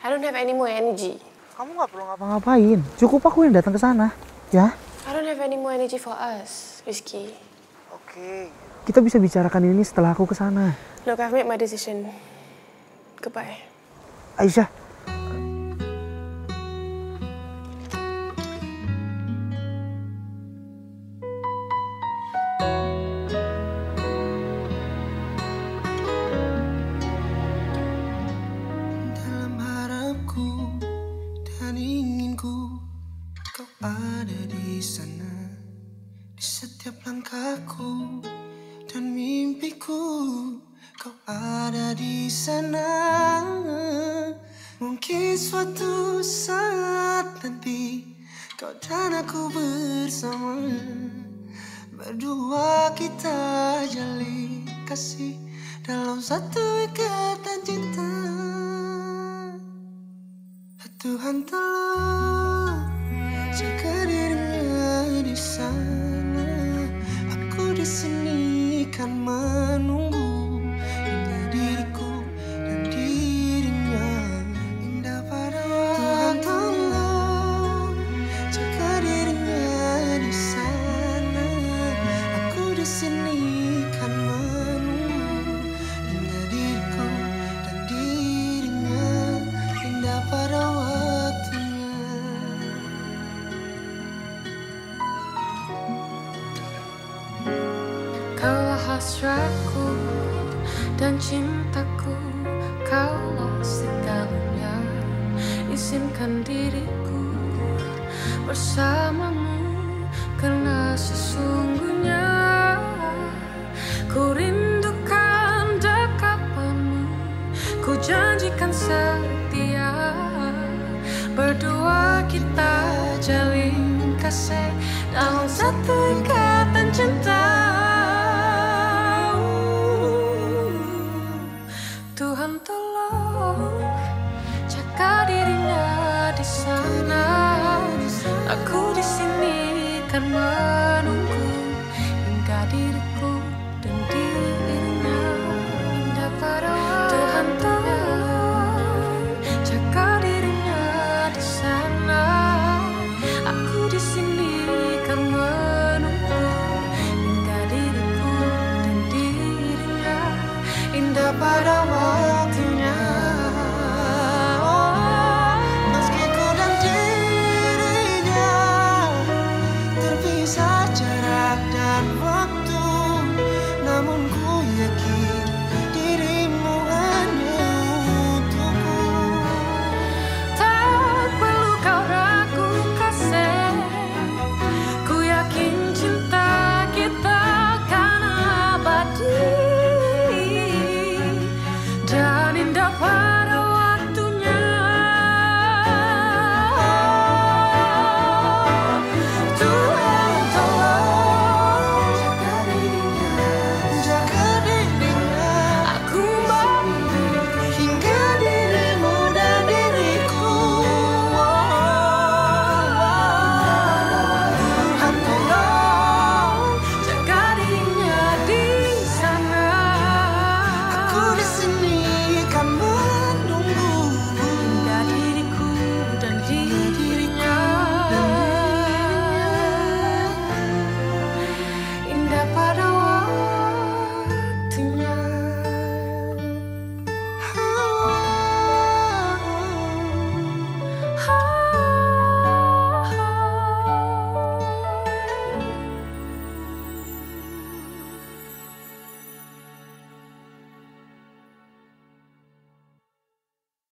I don't have any more energy. Kamu nggak perlu ngapa-ngapain. Cukup aku yang datang ke sana, ya? I don't have any more energy for us, Rizky. Oke. Kita bisa bicarakan ini setelah aku ke sana. Look, I've made my decision. Goodbye. Aisyah, di sana. Mungkin suatu saat nanti Kau dan aku bersama. Berdua kita jalin kasih Dalam satu ikatan cinta. Tuhan tolong Kaulah hasratku dan cintaku Kaulah segalanya. Izinkan diriku bersamamu Karena sesungguhnya Ku rindukan dekapanmu. Ku janjikan setia Berdua kita jalin kasih. Dalam satu ikatan cinta kan menunggu hingga diriku dan dirinya indah pada Tuhan tolong jaga dirinya di sana. Aku di sini kan menunggu hingga diriku dan dirinya indah pada